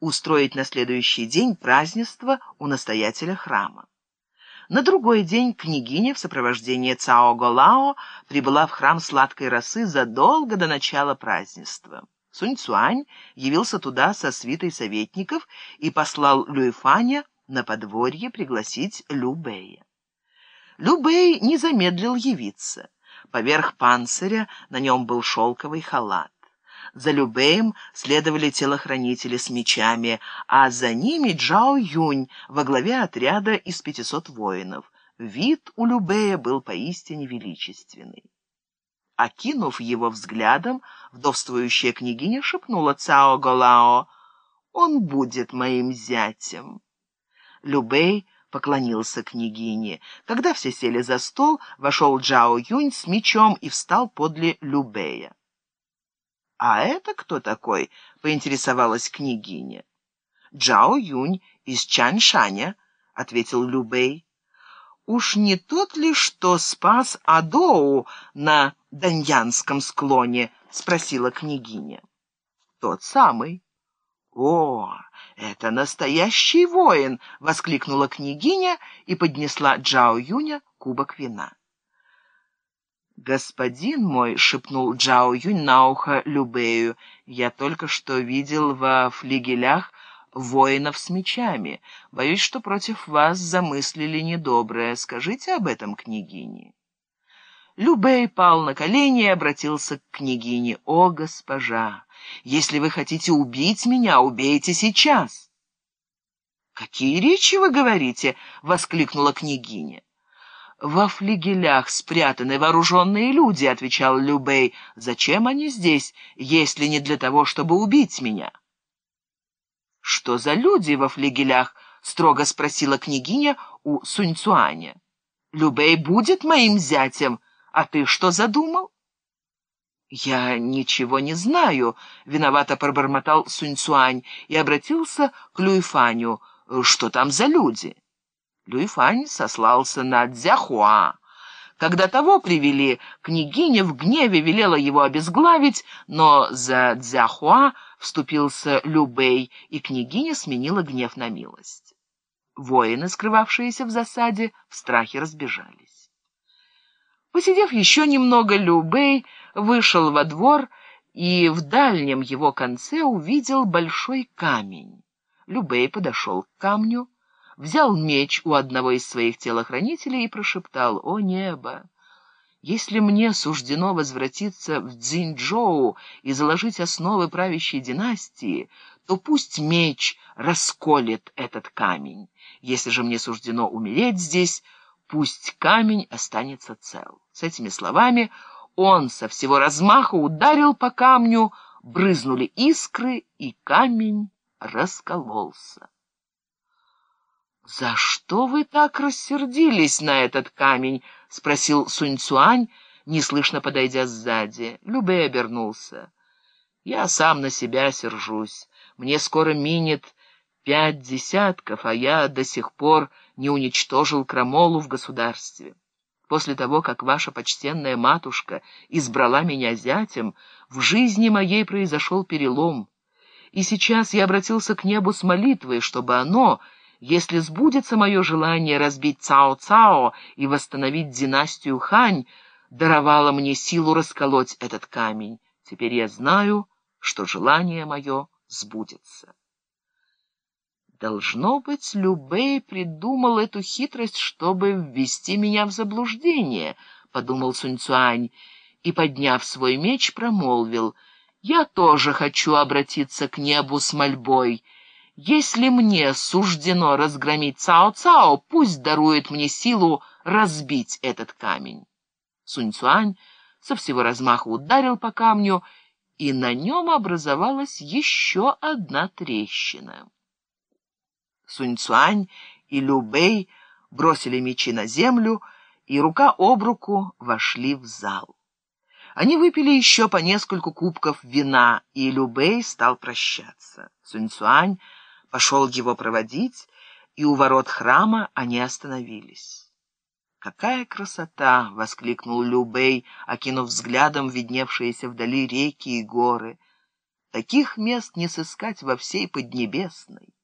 устроить на следующий день празднество у настоятеля храма. На другой день княгиня в сопровождении Цао Голао прибыла в храм сладкой росы задолго до начала празднества. Сунь Цуань явился туда со свитой советников и послал Люэфаня на подворье пригласить Лю Бэя. Лю Бэй не замедлил явиться. Поверх панциря на нем был шелковый халат. За Любеем следовали телохранители с мечами, а за ними Джао Юнь во главе отряда из пятисот воинов. Вид у Любея был поистине величественный. Окинув его взглядом, вдовствующая княгиня шепнула Цао Голао, «Он будет моим зятем». Любей поклонился княгине. Когда все сели за стол, вошел Джао Юнь с мечом и встал подле Любея. «А это кто такой?» — поинтересовалась княгиня. «Джао Юнь из Чаншаня», — ответил Любей. «Уж не тот ли, что спас Адоу на Даньянском склоне?» — спросила княгиня. «Тот самый». «О, это настоящий воин!» — воскликнула княгиня и поднесла Джао Юня кубок вина. «Господин мой», — шепнул Джао Юнь на ухо Любею, — «я только что видел во флигелях воинов с мечами. Боюсь, что против вас замыслили недоброе. Скажите об этом княгине». Любей пал на колени и обратился к княгине. «О, госпожа, если вы хотите убить меня, убейте сейчас!» «Какие речи вы говорите?» — воскликнула княгиня. «Во флигелях спрятаны вооруженные люди», — отвечал Любей. «Зачем они здесь, если не для того, чтобы убить меня?» «Что за люди во флигелях?» — строго спросила княгиня у Суньцуаня. «Любей будет моим зятем, а ты что задумал?» «Я ничего не знаю», — виновато пробормотал Суньцуань и обратился к Люйфаню. «Что там за люди?» Люйфань сослался на Дзяхуа. Когда того привели, княгиня в гневе велела его обезглавить, но за Дзяхуа вступился Любей, и княгиня сменила гнев на милость. Воины, скрывавшиеся в засаде, в страхе разбежались. Посидев еще немного, Любей вышел во двор и в дальнем его конце увидел большой камень. Любей подошел к камню, взял меч у одного из своих телохранителей и прошептал «О небо! Если мне суждено возвратиться в Цзиньчжоу и заложить основы правящей династии, то пусть меч расколет этот камень. Если же мне суждено умереть здесь, пусть камень останется цел». С этими словами он со всего размаха ударил по камню, брызнули искры, и камень раскололся. «За что вы так рассердились на этот камень?» — спросил Сунь-Цуань, неслышно подойдя сзади. Любэ обернулся. «Я сам на себя сержусь. Мне скоро минет пять десятков, а я до сих пор не уничтожил крамолу в государстве. После того, как ваша почтенная матушка избрала меня зятем, в жизни моей произошел перелом. И сейчас я обратился к небу с молитвой, чтобы оно если сбудется мое желание разбить Цао-Цао и восстановить династию Хань, даровало мне силу расколоть этот камень. Теперь я знаю, что желание мое сбудется. Должно быть, Любэй придумал эту хитрость, чтобы ввести меня в заблуждение, — подумал Суньцуань, и, подняв свой меч, промолвил, — я тоже хочу обратиться к небу с мольбой — если мне суждено разгромить Цао-Цао, пусть дарует мне силу разбить этот камень. Сунь-Цуань со всего размаха ударил по камню, и на нем образовалась еще одна трещина. Сунь-Цуань и Любэй бросили мечи на землю, и рука об руку вошли в зал. Они выпили еще по нескольку кубков вина, и Любэй стал прощаться. Сунь-Цуань пошел его проводить, и у ворот храма они остановились. «Какая красота!» — воскликнул Любей, окинув взглядом видневшиеся вдали реки и горы. Таких мест не сыскать во всей Поднебесной.